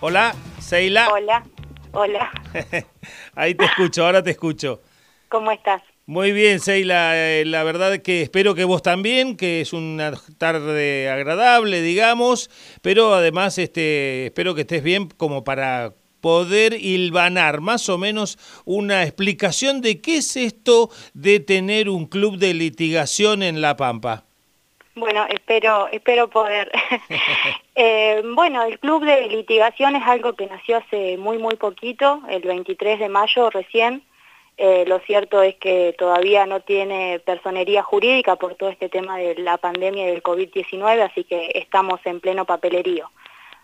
Hola, Seila. Hola, hola. Ahí te escucho, ahora te escucho. ¿Cómo estás? Muy bien, Seila. Eh, la verdad que espero que vos también, que es una tarde agradable, digamos, pero además este, espero que estés bien como para poder hilvanar más o menos una explicación de qué es esto de tener un club de litigación en La Pampa. Bueno, espero, espero poder. eh, bueno, el club de litigación es algo que nació hace muy, muy poquito, el 23 de mayo recién. Eh, lo cierto es que todavía no tiene personería jurídica por todo este tema de la pandemia y del COVID-19, así que estamos en pleno papelerío.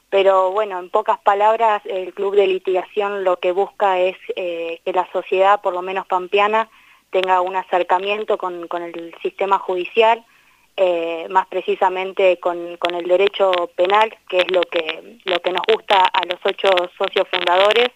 Pero bueno, en pocas palabras, el club de litigación lo que busca es eh, que la sociedad, por lo menos pampeana, tenga un acercamiento con, con el sistema judicial, eh, más precisamente con, el derecho penal, que es lo que, lo que nos gusta a los ocho socios fundadores,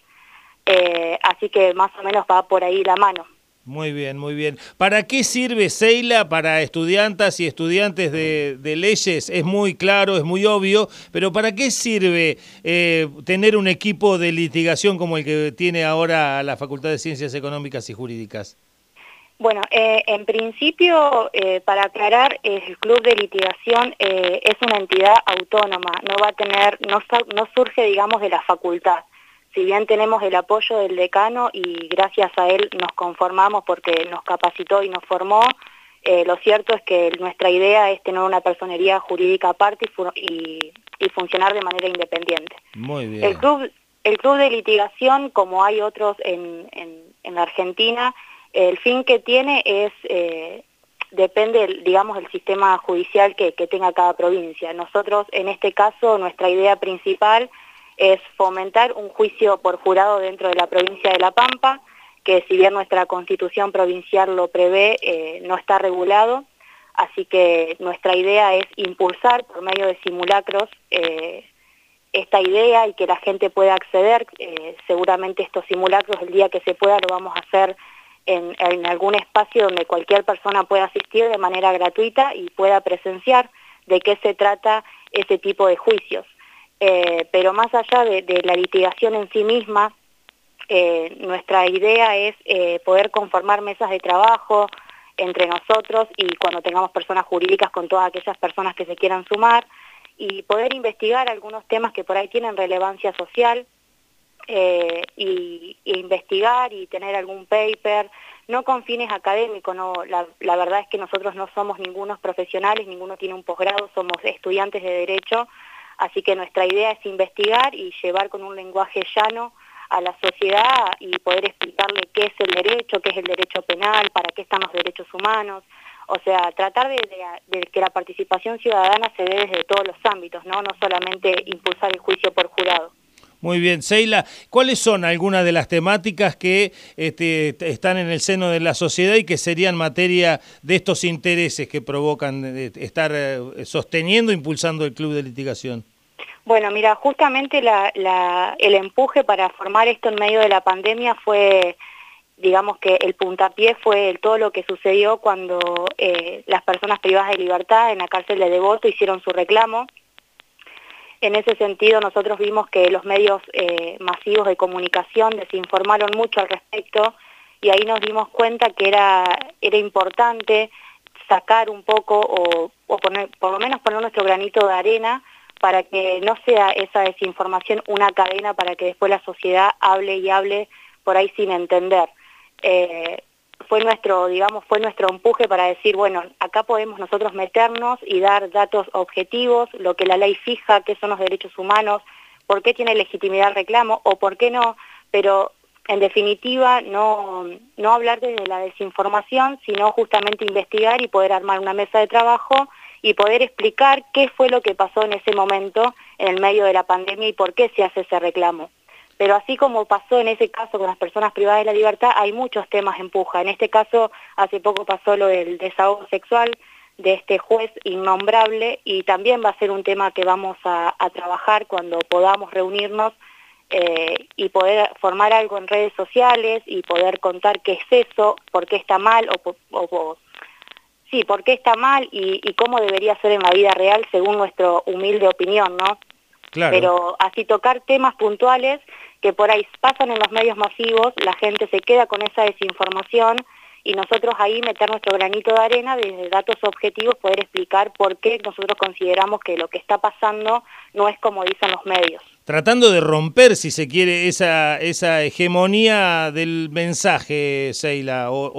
eh, así que más o menos va por ahí la mano. Muy bien, muy bien. ¿Para qué sirve Seila para estudiantes y estudiantes de, leyes? Es muy claro, es muy obvio, pero ¿para qué sirve eh, tener un equipo de litigación como el que tiene ahora la Facultad de Ciencias Económicas y Jurídicas? Bueno, eh, en principio, eh, para aclarar, el club de litigación eh, es una entidad autónoma, no va a tener, no, no surge, digamos, de la facultad. Si bien tenemos el apoyo del decano y gracias a él nos conformamos porque nos capacitó y nos formó, lo cierto es que nuestra idea es tener una personería jurídica aparte y, y, funcionar de manera independiente. Muy bien. El club, el club de litigación, como hay otros en, en, en la Argentina, el fin que tiene es, eh, depende, digamos, del sistema judicial que, tenga cada provincia. Nosotros, en este caso, nuestra idea principal es fomentar un juicio por jurado dentro de la provincia de La Pampa, que si bien nuestra constitución provincial lo prevé, eh, no está regulado, así que nuestra idea es impulsar por medio de simulacros eh, esta idea y que la gente pueda acceder, seguramente estos simulacros el día que se pueda lo vamos a hacer en, algún espacio donde cualquier persona pueda asistir de manera gratuita y pueda presenciar de qué se trata ese tipo de juicios. Eh, pero más allá de, la litigación en sí misma, eh, nuestra idea es eh, poder conformar mesas de trabajo entre nosotros y cuando tengamos personas jurídicas con todas aquellas personas que se quieran sumar y poder investigar algunos temas que por ahí tienen relevancia social, eh, y, investigar y tener algún paper, no con fines académicos, la, verdad es que nosotros no somos ningunos profesionales, ninguno tiene un posgrado, somos estudiantes de Derecho, así que nuestra idea es investigar y llevar con un lenguaje llano a la sociedad y poder explicarle qué es el derecho, qué es el derecho penal, para qué están los derechos humanos, o sea, tratar de, de, que la participación ciudadana se dé desde todos los ámbitos, ¿no? no solamente impulsar el juicio por jurado. Muy bien, Seila, ¿cuáles son algunas de las temáticas que este, están en el seno de la sociedad y que serían materia de estos intereses que provocan estar eh, sosteniendo, impulsando el club de litigación? Bueno, mira, justamente el empuje para formar esto en medio de la pandemia fue, digamos que el puntapié fue todo lo que sucedió cuando eh, las personas privadas de libertad en la cárcel de Devoto hicieron su reclamo en ese sentido, nosotros vimos que los medios eh, masivos de comunicación desinformaron mucho al respecto y ahí nos dimos cuenta que era, importante sacar un poco o, por lo menos poner nuestro granito de arena para que no sea esa desinformación una cadena para que después la sociedad hable y hable por ahí sin entender. Eh, fue nuestro, digamos, fue nuestro empuje para decir, bueno, acá podemos nosotros meternos y dar datos objetivos, lo que la ley fija, qué son los derechos humanos, por qué tiene legitimidad el reclamo o por qué no, pero en definitiva no, no hablar desde la desinformación, sino justamente investigar y poder armar una mesa de trabajo y poder explicar qué fue lo que pasó en ese momento en el medio de la pandemia y por qué se hace ese reclamo. Pero así como pasó en ese caso con las personas privadas de la libertad, hay muchos temas en puja. En este caso, hace poco pasó lo del desahogo sexual de este juez innombrable y también va a ser un tema que vamos a, trabajar cuando podamos reunirnos eh, y poder formar algo en redes sociales y poder contar qué es eso, por qué está mal o, sí, por qué está mal y, y, cómo debería ser en la vida real según nuestra humilde opinión, ¿no? Pero así tocar temas puntuales que por ahí pasan en los medios masivos, la gente se queda con esa desinformación y nosotros ahí meter nuestro granito de arena desde datos objetivos, poder explicar por qué nosotros consideramos que lo que está pasando no es como dicen los medios. Tratando de romper, si se quiere, esa, esa hegemonía del mensaje, Seila, o,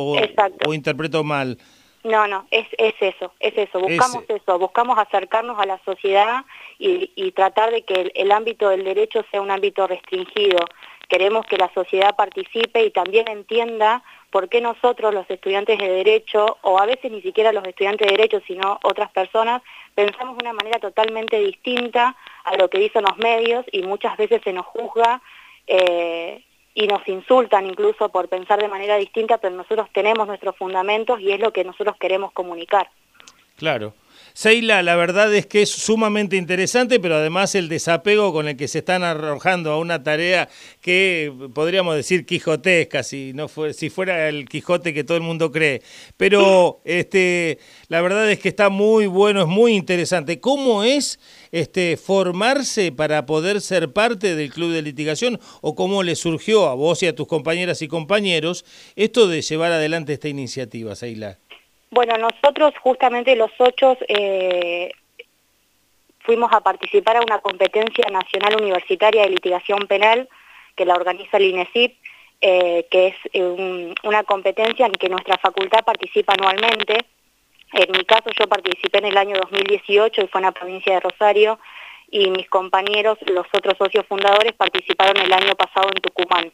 o, interpreto mal. No, no, es, es eso, es eso, buscamos eso, buscamos acercarnos a la sociedad y, y tratar de que el, ámbito del derecho sea un ámbito restringido. Queremos que la sociedad participe y también entienda por qué nosotros los estudiantes de Derecho, o a veces ni siquiera los estudiantes de Derecho, sino otras personas, pensamos de una manera totalmente distinta a lo que dicen los medios y muchas veces se nos juzga eh, y nos insultan incluso por pensar de manera distinta, pero nosotros tenemos nuestros fundamentos y es lo que nosotros queremos comunicar. Claro. Seila, la verdad es que es sumamente interesante, pero además el desapego con el que se están arrojando a una tarea que podríamos decir quijotesca, si, no fue, si fuera el Quijote que todo el mundo cree. Pero este, la verdad es que está muy bueno, es muy interesante. ¿Cómo es este, formarse para poder ser parte del club de litigación o cómo le surgió a vos y a tus compañeras y compañeros esto de llevar adelante esta iniciativa, Seila? Bueno, nosotros justamente los ocho eh, fuimos a participar a una competencia nacional universitaria de litigación penal que la organiza el INESIP, eh, que es eh, una competencia en que nuestra facultad participa anualmente. En mi caso yo participé en el año 2018 y fue en la provincia de Rosario y mis compañeros, los otros socios fundadores, participaron el año pasado en Tucumán.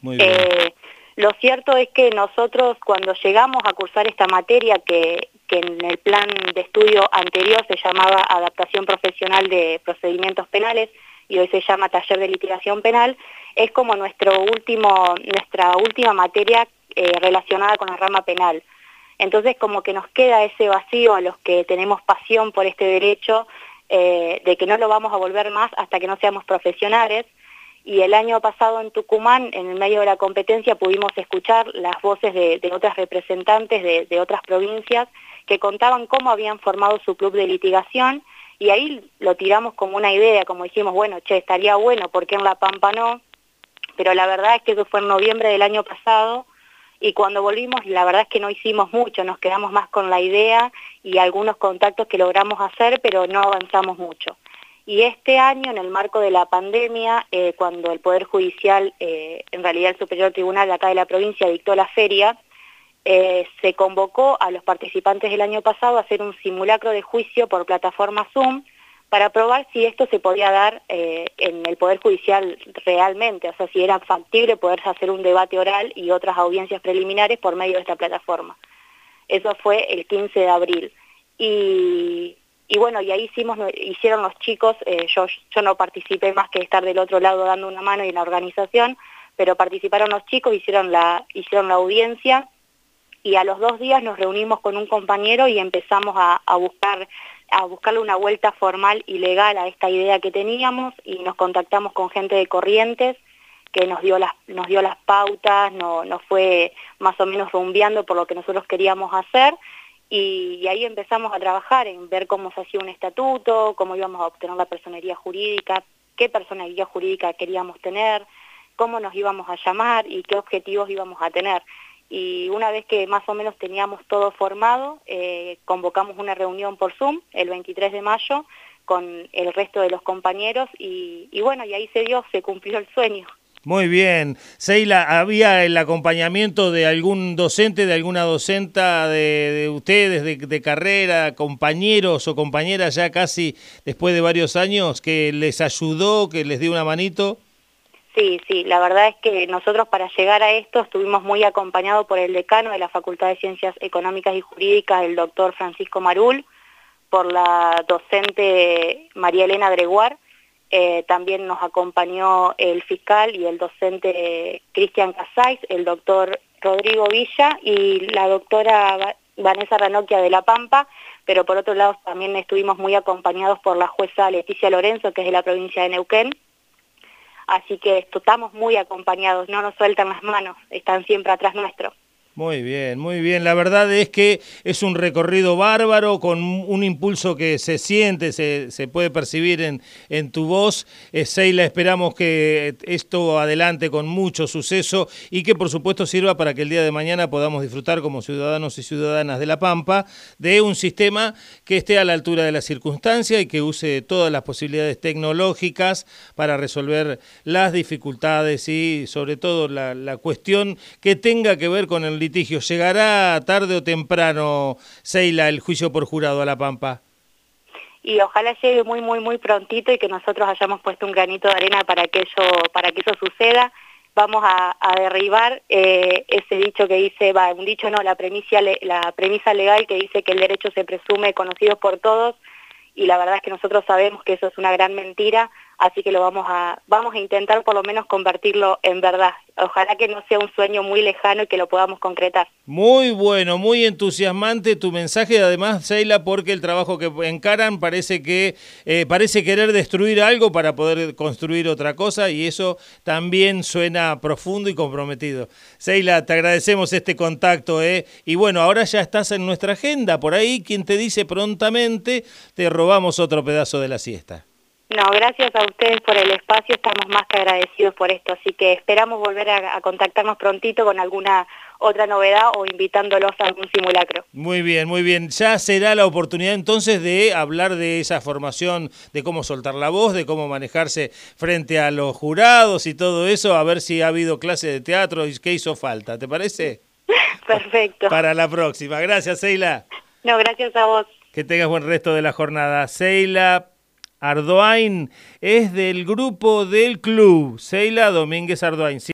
Muy bien. Lo cierto es que nosotros cuando llegamos a cursar esta materia, que, en el plan de estudio anterior se llamaba Adaptación Profesional de Procedimientos Penales y hoy se llama Taller de Litigación Penal, es como nuestro último, nuestra última materia eh, relacionada con la rama penal. Entonces como que nos queda ese vacío a los que tenemos pasión por este derecho, eh, de que no lo vamos a volver más hasta que no seamos profesionales, y el año pasado en Tucumán, en el medio de la competencia, pudimos escuchar las voces de, otras representantes de, otras provincias que contaban cómo habían formado su club de litigación y ahí lo tiramos como una idea, como dijimos, bueno, che, estaría bueno, ¿por qué en La Pampa no? Pero la verdad es que eso fue en noviembre del año pasado y cuando volvimos la verdad es que no hicimos mucho, nos quedamos más con la idea y algunos contactos que logramos hacer, pero no avanzamos mucho. Y este año, en el marco de la pandemia, eh, cuando el Poder Judicial, eh, en realidad el Superior Tribunal de acá de la provincia, dictó la feria, eh, se convocó a los participantes del año pasado a hacer un simulacro de juicio por plataforma Zoom para probar si esto se podía dar en el Poder Judicial realmente, o sea, si era factible poder hacer un debate oral y otras audiencias preliminares por medio de esta plataforma. Eso fue el 15 de abril. Y y bueno, y ahí hicimos, hicieron los chicos, eh, yo, yo no participé más que estar del otro lado dando una mano y en la organización, pero participaron los chicos, hicieron la, hicieron la audiencia y a los dos días nos reunimos con un compañero y empezamos a, buscar a buscarle una vuelta formal y legal a esta idea que teníamos y nos contactamos con gente de Corrientes que nos dio las, nos dio las pautas, no, nos fue más o menos rumbeando por lo que nosotros queríamos hacer y, ahí empezamos a trabajar en ver cómo se hacía un estatuto, cómo íbamos a obtener la personería jurídica, qué personería jurídica queríamos tener, cómo nos íbamos a llamar y qué objetivos íbamos a tener. Y una vez que más o menos teníamos todo formado, eh, convocamos una reunión por Zoom el 23 de mayo con el resto de los compañeros y, y bueno, y ahí se dio, se cumplió el sueño. Muy bien. Seila, ¿había el acompañamiento de algún docente, de alguna docenta de, ustedes, de, carrera, compañeros o compañeras ya casi después de varios años, que les ayudó, que les dio una manito? Sí, sí, la verdad es que nosotros para llegar a esto estuvimos muy acompañados por el decano de la Facultad de Ciencias Económicas y Jurídicas, el doctor Francisco Marul, por la docente María Elena Greguar, eh, también nos acompañó el fiscal y el docente Cristian Casais, el doctor Rodrigo Villa y la doctora Vanessa Ranocchia de La Pampa, pero por otro lado también estuvimos muy acompañados por la jueza Leticia Lorenzo, que es de la provincia de Neuquén. Así que estamos muy acompañados, no nos sueltan las manos, están siempre atrás nuestro. Muy bien, muy bien. La verdad es que es un recorrido bárbaro con un impulso que se siente, se, se puede percibir en, en tu voz. Eh, Seila, esperamos que esto adelante con mucho suceso y que por supuesto sirva para que el día de mañana podamos disfrutar como ciudadanos y ciudadanas de La Pampa de un sistema que esté a la altura de la circunstancia y que use todas las posibilidades tecnológicas para resolver las dificultades y sobre todo la, la cuestión que tenga que ver con el litigio. ¿Llegará tarde o temprano, Seila, el juicio por jurado a La Pampa? y ojalá llegue muy muy muy prontito y que nosotros hayamos puesto un granito de arena para que eso para que eso suceda vamos a, derribar eh, ese dicho que dice va un dicho no la premisa la premisa legal que dice que el derecho se presume conocido por todos y la verdad es que nosotros sabemos que eso es una gran mentira así que lo vamos a, vamos a intentar por lo menos convertirlo en verdad. Ojalá que no sea un sueño muy lejano y que lo podamos concretar. Muy bueno, muy entusiasmante tu mensaje, además, Seila, porque el trabajo que encaran parece que eh, parece querer destruir algo para poder construir otra cosa y eso también suena profundo y comprometido. Seila, te agradecemos este contacto, ¿eh? Y bueno, ahora ya estás en nuestra agenda, por ahí quien te dice prontamente, te robamos otro pedazo de la siesta. No, gracias a ustedes por el espacio, estamos más que agradecidos por esto, así que esperamos volver a, contactarnos prontito con alguna otra novedad o invitándolos a algún simulacro. Muy bien, muy bien. Ya será la oportunidad entonces de hablar de esa formación, de cómo soltar la voz, de cómo manejarse frente a los jurados y todo eso, a ver si ha habido clase de teatro y qué hizo falta, ¿te parece? Perfecto. Para la próxima. Gracias, Seila. No, gracias a vos. Que tengas buen resto de la jornada. Seila Ardoain es del grupo del club, Seila Domínguez Ardoain.